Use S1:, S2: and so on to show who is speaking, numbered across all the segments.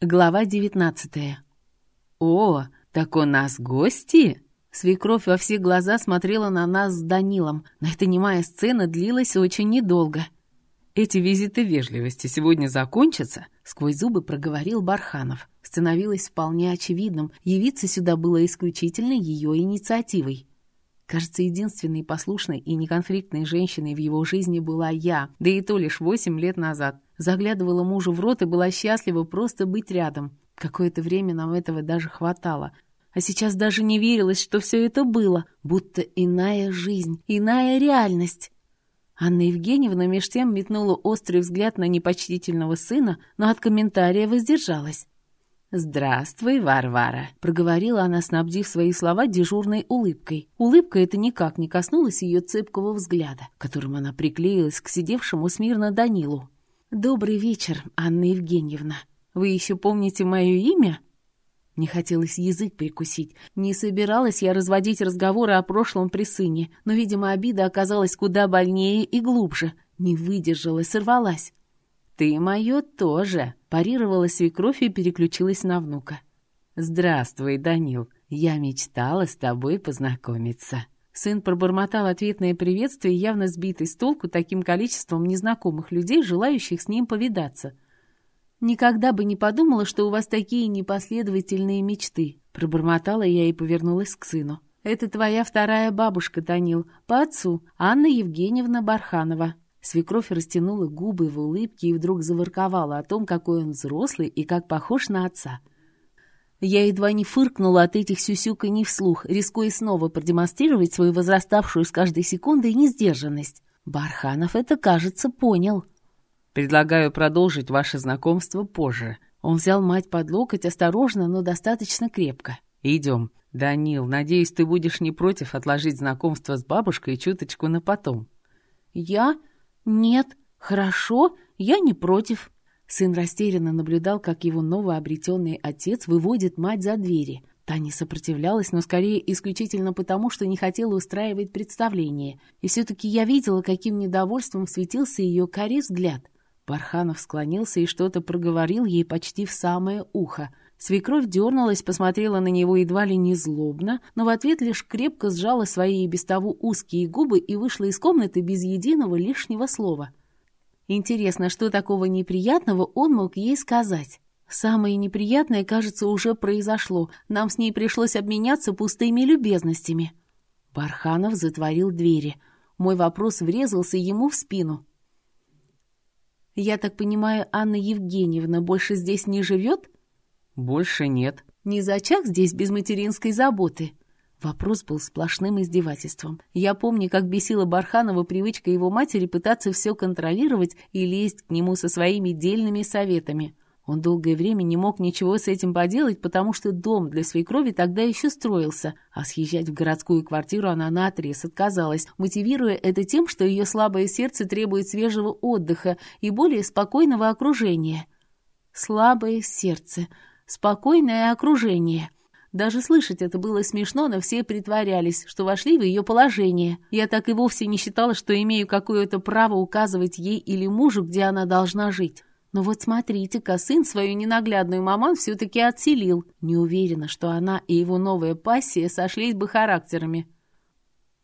S1: Глава девятнадцатая. «О, так у нас гости?» Свекровь во все глаза смотрела на нас с Данилом, но эта немая сцена длилась очень недолго. «Эти визиты вежливости сегодня закончатся?» — сквозь зубы проговорил Барханов. Становилось вполне очевидным, явиться сюда было исключительно ее инициативой. Кажется, единственной послушной и неконфликтной женщиной в его жизни была я, да и то лишь восемь лет назад. Заглядывала мужу в рот и была счастлива просто быть рядом. Какое-то время нам этого даже хватало. А сейчас даже не верилось, что все это было, будто иная жизнь, иная реальность. Анна Евгеньевна меж тем метнула острый взгляд на непочтительного сына, но от комментария воздержалась. «Здравствуй, Варвара», — проговорила она, снабдив свои слова дежурной улыбкой. Улыбка эта никак не коснулась ее цепкого взгляда, которым она приклеилась к сидевшему смирно Данилу. «Добрый вечер, Анна Евгеньевна. Вы еще помните мое имя?» Не хотелось язык прикусить. Не собиралась я разводить разговоры о прошлом при сыне, но, видимо, обида оказалась куда больнее и глубже. Не выдержала, сорвалась. «Ты мое тоже», — парировала свекровь и переключилась на внука. «Здравствуй, Данил. Я мечтала с тобой познакомиться». Сын пробормотал ответное приветствие, явно сбитый с толку таким количеством незнакомых людей, желающих с ним повидаться. «Никогда бы не подумала, что у вас такие непоследовательные мечты», — пробормотала я и повернулась к сыну. «Это твоя вторая бабушка, Данил, по отцу, Анна Евгеньевна Барханова». Свекровь растянула губы в улыбке и вдруг заворковала о том, какой он взрослый и как похож на отца. Я едва не фыркнула от этих сюсюканий вслух, рискуя снова продемонстрировать свою возраставшую с каждой секундой несдержанность. Барханов это, кажется, понял.
S2: «Предлагаю продолжить ваше знакомство позже».
S1: Он взял мать под локоть осторожно, но достаточно крепко.
S2: «Идем. Данил, надеюсь, ты будешь не против отложить знакомство с бабушкой чуточку на потом».
S1: «Я? Нет. Хорошо, я не против». Сын растерянно наблюдал, как его новообретенный отец выводит мать за двери. Та не сопротивлялась, но скорее исключительно потому, что не хотела устраивать представление. И все-таки я видела, каким недовольством светился ее карий взгляд. Барханов склонился и что-то проговорил ей почти в самое ухо. Свекровь дернулась, посмотрела на него едва ли не злобно, но в ответ лишь крепко сжала свои и без того узкие губы и вышла из комнаты без единого лишнего слова. Интересно, что такого неприятного он мог ей сказать? Самое неприятное, кажется, уже произошло. Нам с ней пришлось обменяться пустыми любезностями. Барханов затворил двери. Мой вопрос врезался ему в спину. «Я так понимаю, Анна Евгеньевна больше здесь не живет?»
S2: «Больше нет».
S1: «Не зачах здесь без материнской заботы?» Вопрос был сплошным издевательством. Я помню, как бесила Барханова привычка его матери пытаться все контролировать и лезть к нему со своими дельными советами. Он долгое время не мог ничего с этим поделать, потому что дом для свекрови тогда еще строился, а съезжать в городскую квартиру она наотрез отказалась, мотивируя это тем, что ее слабое сердце требует свежего отдыха и более спокойного окружения. Слабое сердце, спокойное окружение — даже слышать это было смешно, но все притворялись, что вошли в ее положение. Я так и вовсе не считала, что имею какое-то право указывать ей или мужу, где она должна жить. Но вот смотрите-ка, сын свою ненаглядную маман все-таки отселил. Не уверена, что она и его новая пассия сошлись бы характерами.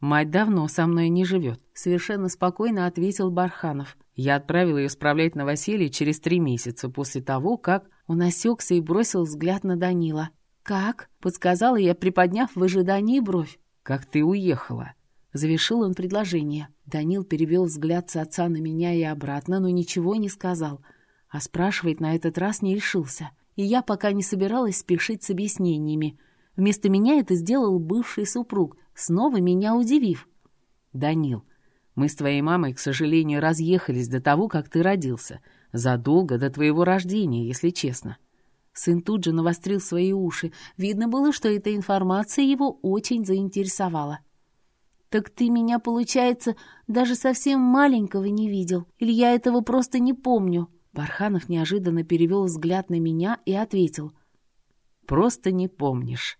S2: «Мать давно со мной не живет», —
S1: совершенно спокойно ответил Барханов.
S2: «Я отправил ее справлять новоселье через три месяца после того, как...»
S1: Он осекся и бросил взгляд на Данила. «Как?» — подсказала я, приподняв в ожидании бровь.
S2: «Как ты уехала?»
S1: Завершил он предложение. Данил перевел взгляд с отца на меня и обратно, но ничего не сказал. А спрашивать на этот раз не решился. И я пока не собиралась спешить с объяснениями. Вместо меня это сделал бывший супруг, снова меня удивив.
S2: «Данил, мы с твоей мамой, к сожалению, разъехались до того, как ты родился. Задолго до твоего рождения, если честно.
S1: Сын тут же навострил свои уши. Видно было, что эта информация его очень заинтересовала. «Так ты меня, получается, даже совсем маленького не видел? Или я этого просто не помню?» Барханов неожиданно перевел взгляд на меня и ответил.
S2: «Просто не помнишь».